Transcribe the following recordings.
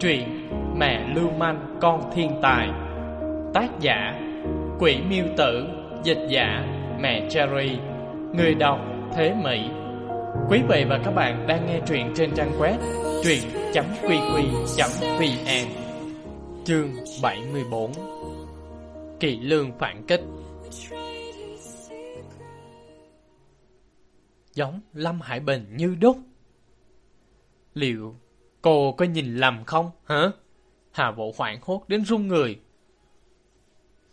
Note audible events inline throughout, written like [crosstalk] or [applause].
Truyện Mẹ Lưu Manh, Con Thiên Tài. Tác giả, Quỷ Miêu Tử. Dịch giả, Mẹ Cherry. Người đọc, Thế Mỹ. Quý vị và các bạn đang nghe truyện trên trang web truyện.qq.vn Chương 74 Kỳ lương phản kích. Giống Lâm Hải Bình như đúc. Liệu cô có nhìn lầm không, hả? Hà Vũ hoảng hốt đến run người.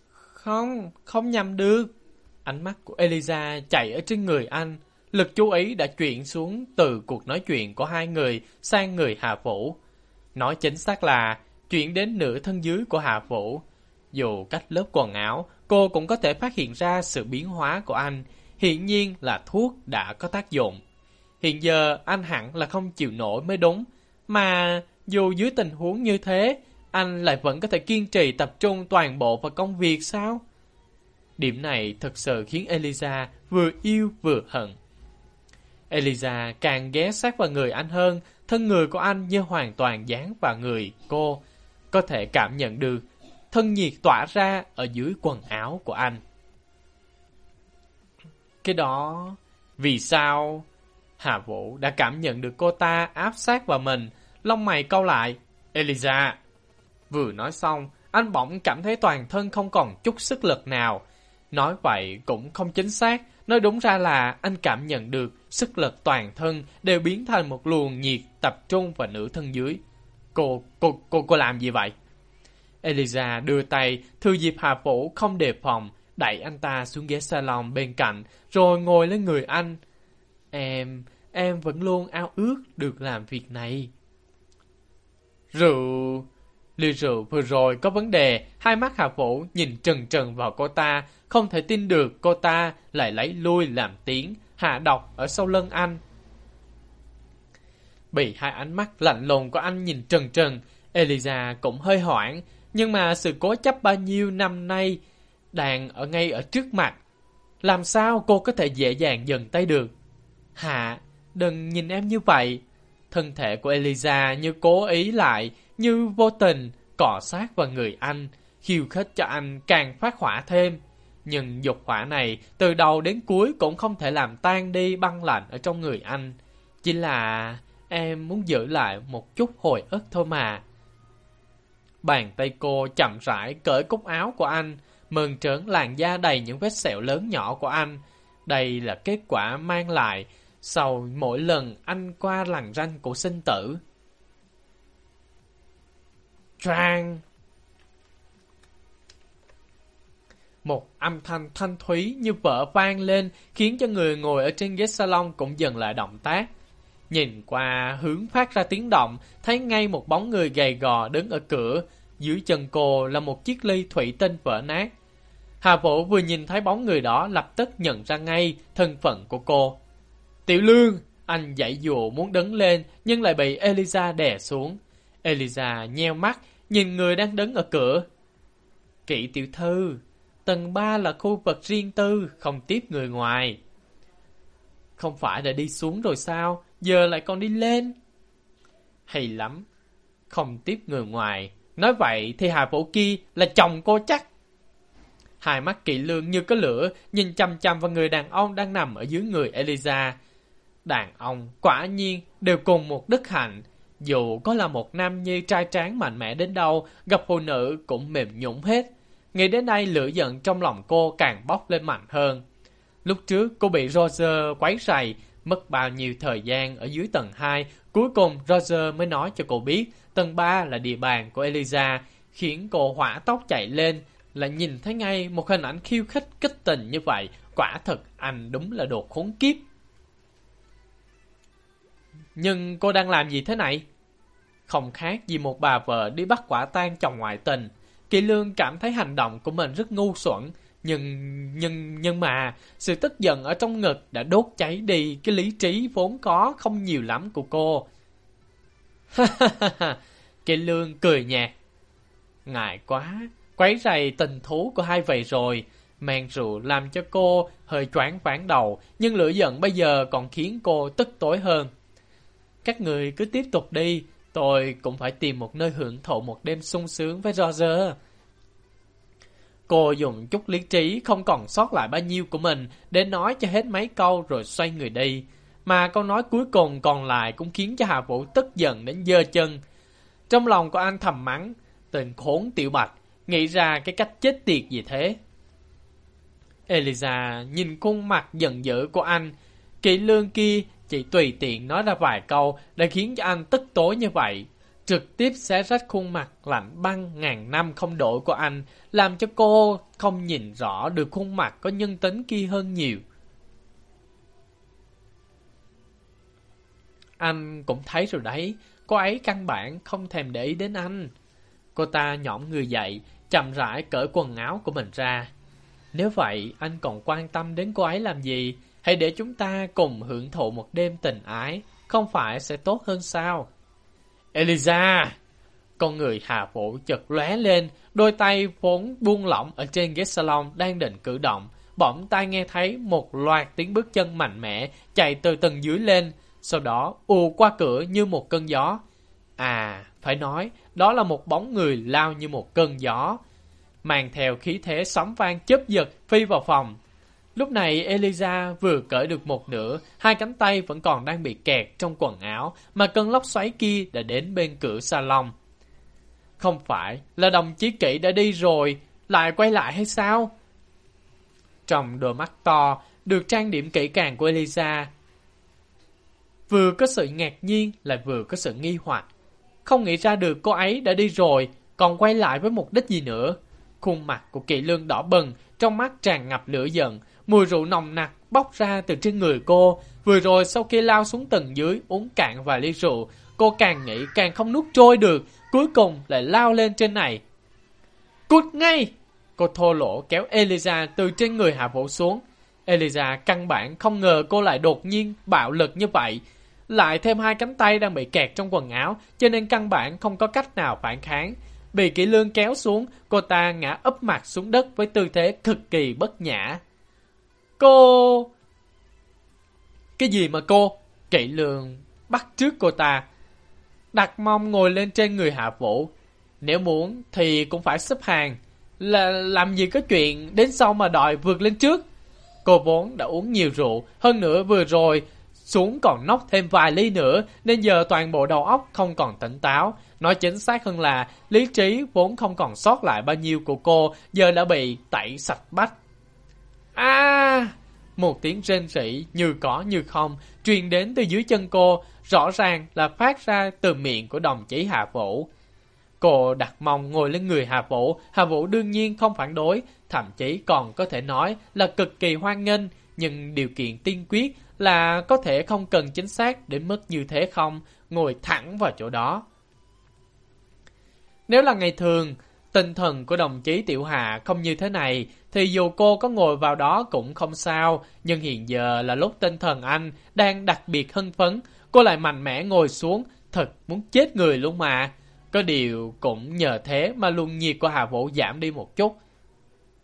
Không, không nhầm được. Ánh mắt của Eliza chạy ở trên người anh. Lực chú ý đã chuyển xuống từ cuộc nói chuyện của hai người sang người Hà Vũ. Nói chính xác là chuyển đến nửa thân dưới của Hà Vũ. Dù cách lớp quần áo, cô cũng có thể phát hiện ra sự biến hóa của anh. Hiện nhiên là thuốc đã có tác dụng. Hiện giờ anh hẳn là không chịu nổi mới đúng. Mà dù dưới tình huống như thế, anh lại vẫn có thể kiên trì tập trung toàn bộ vào công việc sao? Điểm này thật sự khiến Eliza vừa yêu vừa hận. Eliza càng ghé sát vào người anh hơn, thân người của anh như hoàn toàn dán vào người cô. Có thể cảm nhận được thân nhiệt tỏa ra ở dưới quần áo của anh. Cái đó... Vì sao... Hà Vũ đã cảm nhận được cô ta áp sát vào mình, lông mày câu lại. Eliza! Vừa nói xong, anh bỗng cảm thấy toàn thân không còn chút sức lực nào. Nói vậy cũng không chính xác, nói đúng ra là anh cảm nhận được sức lực toàn thân đều biến thành một luồng nhiệt tập trung vào nửa thân dưới. Cô, cô, cô, cô làm gì vậy? Eliza đưa tay, thư dịp Hà Vũ không đề phòng, đẩy anh ta xuống ghế salon bên cạnh, rồi ngồi lên người anh. Em, em vẫn luôn ao ước được làm việc này. Rượu... Ly rượu vừa rồi có vấn đề, hai mắt Hạ Vũ nhìn trần trần vào cô ta, không thể tin được cô ta lại lấy lui làm tiếng, hạ độc ở sau lưng anh. Bị hai ánh mắt lạnh lùng của anh nhìn trần trần, Eliza cũng hơi hoảng, nhưng mà sự cố chấp bao nhiêu năm nay đang ở ngay ở trước mặt. Làm sao cô có thể dễ dàng dần tay được? Hạ, đừng nhìn em như vậy. Thân thể của Eliza như cố ý lại, như vô tình, cọ sát vào người anh, khiêu khích cho anh càng phát hỏa thêm. Nhưng dục hỏa này, từ đầu đến cuối cũng không thể làm tan đi băng lạnh ở trong người anh. Chỉ là em muốn giữ lại một chút hồi ức thôi mà. Bàn tay cô chậm rãi cởi cúc áo của anh, mơn trớn làn da đầy những vết sẹo lớn nhỏ của anh. Đây là kết quả mang lại sau mỗi lần anh qua lằn ranh của sinh tử. Trang Một âm thanh thanh thúy như vỡ vang lên khiến cho người ngồi ở trên ghế salon cũng dần lại động tác. Nhìn qua hướng phát ra tiếng động, thấy ngay một bóng người gầy gò đứng ở cửa. Dưới chân cô là một chiếc ly thủy tinh vỡ nát. Hà Vũ vừa nhìn thấy bóng người đó lập tức nhận ra ngay thân phận của cô. Tiểu Lương, anh dãy dụa muốn đứng lên nhưng lại bị Eliza đè xuống. Eliza nheo mắt, nhìn người đang đứng ở cửa. Kỵ tiểu thư, tầng 3 là khu vực riêng tư, không tiếp người ngoài. Không phải đã đi xuống rồi sao, giờ lại còn đi lên. Hay lắm, không tiếp người ngoài. Nói vậy thì Hà Vũ Ki là chồng cô chắc. Hai mắt kỵ lương như có lửa, nhìn chăm chăm vào người đàn ông đang nằm ở dưới người Eliza. Đàn ông quả nhiên đều cùng một đức hạnh. Dù có là một nam nhi trai tráng mạnh mẽ đến đâu, gặp phụ nữ cũng mềm nhũng hết. Nghĩ đến đây lửa giận trong lòng cô càng bốc lên mạnh hơn. Lúc trước cô bị Roger quấy rầy, mất bao nhiêu thời gian ở dưới tầng 2. Cuối cùng Roger mới nói cho cô biết tầng 3 là địa bàn của Eliza, khiến cô hỏa tóc chạy lên, là nhìn thấy ngay một hình ảnh khiêu khích kích tình như vậy. Quả thật anh đúng là đồ khốn kiếp. Nhưng cô đang làm gì thế này? Không khác gì một bà vợ đi bắt quả tang chồng ngoại tình. Kỳ lương cảm thấy hành động của mình rất ngu xuẩn. Nhưng, nhưng, nhưng mà, sự tức giận ở trong ngực đã đốt cháy đi cái lý trí vốn có không nhiều lắm của cô. [laughs] Kỳ lương cười nhạt. Ngại quá, quấy rầy tình thú của hai vị rồi. Men rượu làm cho cô hơi choáng váng đầu, nhưng lửa giận bây giờ còn khiến cô tức tối hơn. Các người cứ tiếp tục đi, Tôi cũng phải tìm một nơi hưởng thụ một đêm sung sướng với Roger. Cô dùng chút lý trí không còn sót lại bao nhiêu của mình để nói cho hết mấy câu rồi xoay người đi. Mà câu nói cuối cùng còn lại cũng khiến cho Hà Vũ tức giận đến dơ chân. Trong lòng của anh thầm mắng, tên khốn tiểu bạch, nghĩ ra cái cách chết tiệt gì thế. Eliza nhìn khuôn mặt giận dữ của anh, kỹ lương kia chỉ tùy tiện nói ra vài câu đã khiến cho anh tức tối như vậy. Trực tiếp xé rách khuôn mặt lạnh băng ngàn năm không đổi của anh, làm cho cô không nhìn rõ được khuôn mặt có nhân tính kia hơn nhiều. Anh cũng thấy rồi đấy, cô ấy căn bản không thèm để ý đến anh. Cô ta nhõm người dậy, chậm rãi cởi quần áo của mình ra. Nếu vậy, anh còn quan tâm đến cô ấy làm gì? Hãy để chúng ta cùng hưởng thụ một đêm tình ái, không phải sẽ tốt hơn sao? Eliza! Con người Hà Vũ chật lóe lên, đôi tay vốn buông lỏng ở trên ghế salon đang định cử động. Bỗng tai nghe thấy một loạt tiếng bước chân mạnh mẽ chạy từ tầng dưới lên, sau đó ù qua cửa như một cơn gió. À, phải nói, đó là một bóng người lao như một cơn gió. Mang theo khí thế sóng vang chớp giật phi vào phòng. Lúc này Eliza vừa cởi được một nửa, hai cánh tay vẫn còn đang bị kẹt trong quần áo, mà cơn lốc xoáy kia đã đến bên cửa salon. Không phải là đồng chí kỵ đã đi rồi, lại quay lại hay sao? Trong đôi mắt to, được trang điểm kỹ càng của Eliza, vừa có sự ngạc nhiên lại vừa có sự nghi hoặc. Không nghĩ ra được cô ấy đã đi rồi, còn quay lại với mục đích gì nữa. Khuôn mặt của kỵ lương đỏ bừng, trong mắt tràn ngập lửa giận, mùi rượu nồng nặc bốc ra từ trên người cô. Vừa rồi sau khi lao xuống tầng dưới uống cạn vài ly rượu, cô càng nghĩ càng không nuốt trôi được, cuối cùng lại lao lên trên này. Cút ngay! Cô thô lỗ kéo Eliza từ trên người Hạ Vũ xuống. Eliza căn bản không ngờ cô lại đột nhiên bạo lực như vậy. Lại thêm hai cánh tay đang bị kẹt trong quần áo, cho nên căn bản không có cách nào phản kháng. Bị kỹ lương kéo xuống, cô ta ngã ấp mặt xuống đất với tư thế cực kỳ bất nhã. Cô... Cái gì mà cô? Kỵ lường bắt trước cô ta. Đặt mông ngồi lên trên người hạ vũ. Nếu muốn thì cũng phải xếp hàng. Là làm gì có chuyện đến sau mà đòi vượt lên trước. Cô vốn đã uống nhiều rượu, hơn nữa vừa rồi xuống còn nóc thêm vài ly nữa nên giờ toàn bộ đầu óc không còn tỉnh táo. Nói chính xác hơn là lý trí vốn không còn sót lại bao nhiêu của cô giờ đã bị tẩy sạch bách. À! Một tiếng rên rỉ như có như không truyền đến từ dưới chân cô, rõ ràng là phát ra từ miệng của đồng chí Hạ Vũ. Cô đặt mông ngồi lên người Hà Vũ, Hà Vũ đương nhiên không phản đối, thậm chí còn có thể nói là cực kỳ hoan nghênh, nhưng điều kiện tiên quyết là có thể không cần chính xác đến mức như thế không, ngồi thẳng vào chỗ đó. Nếu là ngày thường, tinh thần của đồng chí Tiểu Hà không như thế này, thì dù cô có ngồi vào đó cũng không sao, nhưng hiện giờ là lúc tinh thần anh đang đặc biệt hân phấn, cô lại mạnh mẽ ngồi xuống, thật muốn chết người luôn mà. Có điều cũng nhờ thế mà luồng nhiệt của Hà Vũ giảm đi một chút.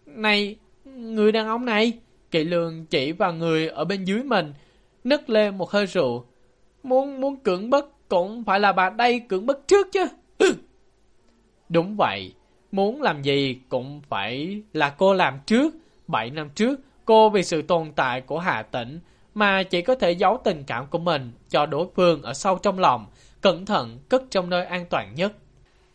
Này, người đàn ông này, Kỵ lương chỉ vào người ở bên dưới mình, nứt lên một hơi rượu. Muốn muốn cưỡng bức cũng phải là bà đây cưỡng bức trước chứ. Ừ. Đúng vậy, muốn làm gì cũng phải là cô làm trước. Bảy năm trước, cô vì sự tồn tại của Hà Tĩnh mà chỉ có thể giấu tình cảm của mình cho đối phương ở sâu trong lòng, cẩn thận cất trong nơi an toàn nhất.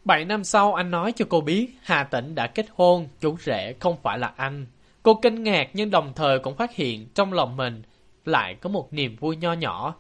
Bảy năm sau anh nói cho cô biết Hà Tĩnh đã kết hôn, chú rể không phải là anh. Cô kinh ngạc nhưng đồng thời cũng phát hiện trong lòng mình lại có một niềm vui nho nhỏ.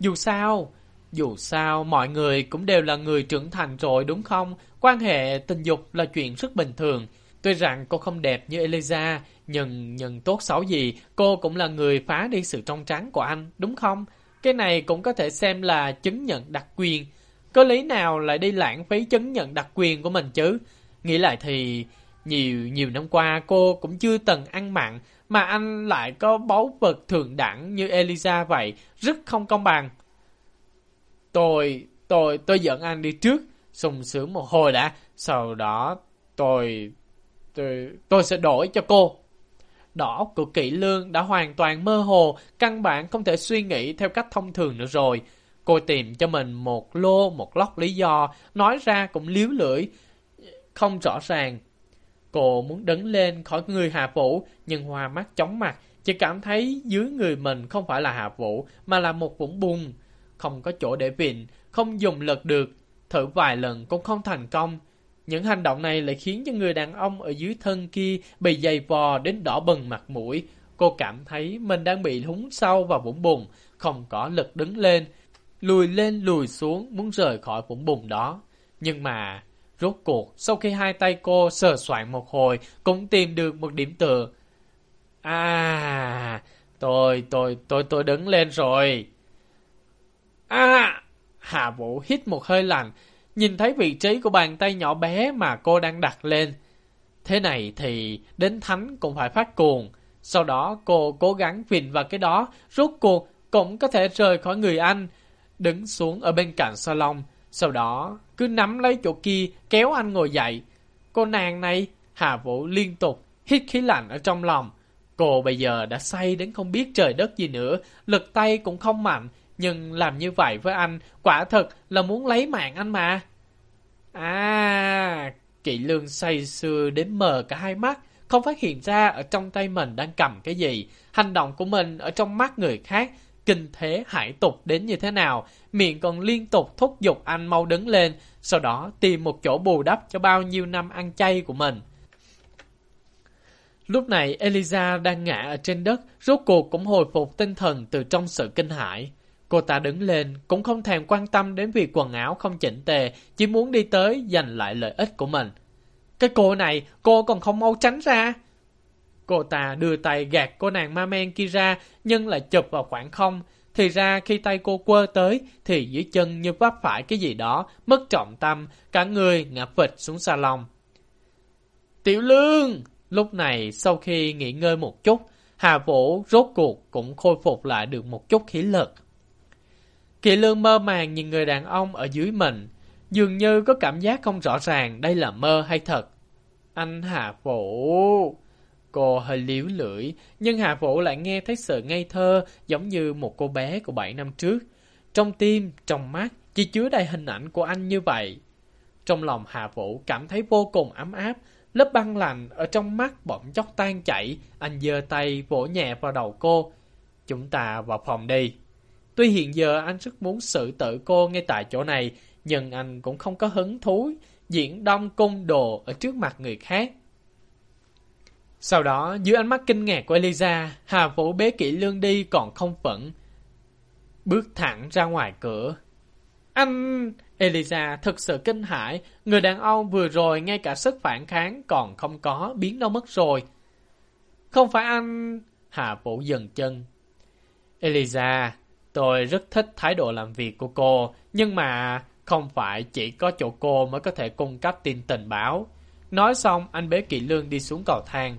Dù sao, dù sao mọi người cũng đều là người trưởng thành rồi đúng không? Quan hệ tình dục là chuyện rất bình thường. Tuy rằng cô không đẹp như Eliza, nhưng nhưng tốt xấu gì, cô cũng là người phá đi sự trong trắng của anh, đúng không? Cái này cũng có thể xem là chứng nhận đặc quyền. Có lý nào lại đi lãng phí chứng nhận đặc quyền của mình chứ? Nghĩ lại thì nhiều nhiều năm qua cô cũng chưa từng ăn mặn mà anh lại có báu vật thượng đẳng như Eliza vậy, rất không công bằng. Tôi, tôi, tôi dẫn anh đi trước, sung sướng một hồi đã, sau đó tôi, tôi, tôi sẽ đổi cho cô. Đỏ của kỹ lương đã hoàn toàn mơ hồ, căn bản không thể suy nghĩ theo cách thông thường nữa rồi. Cô tìm cho mình một lô, một lóc lý do, nói ra cũng liếu lưỡi, không rõ ràng. Cô muốn đứng lên khỏi người Hà Vũ, nhưng hoa mắt chóng mặt, chỉ cảm thấy dưới người mình không phải là Hà Vũ, mà là một vũng bùn. Không có chỗ để vịn, không dùng lực được, thử vài lần cũng không thành công. Những hành động này lại khiến cho người đàn ông ở dưới thân kia bị dày vò đến đỏ bừng mặt mũi. Cô cảm thấy mình đang bị húng sâu vào vũng bùn, không có lực đứng lên, lùi lên lùi xuống muốn rời khỏi vũng bùn đó. Nhưng mà, rốt cuộc, sau khi hai tay cô sờ soạn một hồi, cũng tìm được một điểm tựa. À, tôi, tôi, tôi, tôi đứng lên rồi. À, Hà Vũ hít một hơi lạnh, nhìn thấy vị trí của bàn tay nhỏ bé mà cô đang đặt lên. Thế này thì đến thánh cũng phải phát cuồng. Sau đó cô cố gắng vịn vào cái đó, rốt cuộc cũng có thể rời khỏi người anh, đứng xuống ở bên cạnh salon. Sau đó cứ nắm lấy chỗ kia kéo anh ngồi dậy. Cô nàng này, Hà Vũ liên tục hít khí lạnh ở trong lòng. Cô bây giờ đã say đến không biết trời đất gì nữa, lực tay cũng không mạnh, nhưng làm như vậy với anh quả thật là muốn lấy mạng anh mà. À, kỵ lương say sưa đến mờ cả hai mắt, không phát hiện ra ở trong tay mình đang cầm cái gì. Hành động của mình ở trong mắt người khác, kinh thế hải tục đến như thế nào. Miệng còn liên tục thúc giục anh mau đứng lên, sau đó tìm một chỗ bù đắp cho bao nhiêu năm ăn chay của mình. Lúc này Eliza đang ngã ở trên đất, rốt cuộc cũng hồi phục tinh thần từ trong sự kinh hãi. Cô ta đứng lên, cũng không thèm quan tâm đến việc quần áo không chỉnh tề, chỉ muốn đi tới giành lại lợi ích của mình. Cái cô này, cô còn không mau tránh ra. Cô ta đưa tay gạt cô nàng ma men kia ra, nhưng lại chụp vào khoảng không. Thì ra khi tay cô quơ tới, thì dưới chân như vấp phải cái gì đó, mất trọng tâm, cả người ngã phịch xuống salon. Tiểu lương! Lúc này, sau khi nghỉ ngơi một chút, Hà Vũ rốt cuộc cũng khôi phục lại được một chút khí lực. Kỳ lương mơ màng nhìn người đàn ông ở dưới mình, dường như có cảm giác không rõ ràng đây là mơ hay thật. Anh Hà Vũ... Cô hơi liếu lưỡi, nhưng Hà Vũ lại nghe thấy sự ngây thơ giống như một cô bé của 7 năm trước. Trong tim, trong mắt, chỉ chứa đầy hình ảnh của anh như vậy. Trong lòng Hà Vũ cảm thấy vô cùng ấm áp, lớp băng lạnh ở trong mắt bỗng chốc tan chảy, anh giơ tay vỗ nhẹ vào đầu cô. Chúng ta vào phòng đi. Tuy hiện giờ anh rất muốn xử tử cô ngay tại chỗ này, nhưng anh cũng không có hứng thú diễn đông cung đồ ở trước mặt người khác. Sau đó, dưới ánh mắt kinh ngạc của Eliza, Hà Vũ bế kỹ lương đi còn không phẫn. Bước thẳng ra ngoài cửa. Anh... Eliza thực sự kinh hãi, người đàn ông vừa rồi ngay cả sức phản kháng còn không có, biến đâu mất rồi. Không phải anh... Hà Vũ dừng chân. Eliza, tôi rất thích thái độ làm việc của cô, nhưng mà không phải chỉ có chỗ cô mới có thể cung cấp tin tình báo. Nói xong, anh bế kỵ lương đi xuống cầu thang.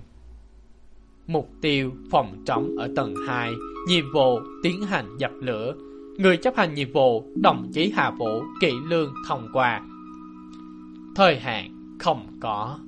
Mục tiêu phòng trống ở tầng 2, nhiệm vụ tiến hành dập lửa. Người chấp hành nhiệm vụ, đồng chí Hà Vũ, kỵ lương thông qua. Thời hạn không có.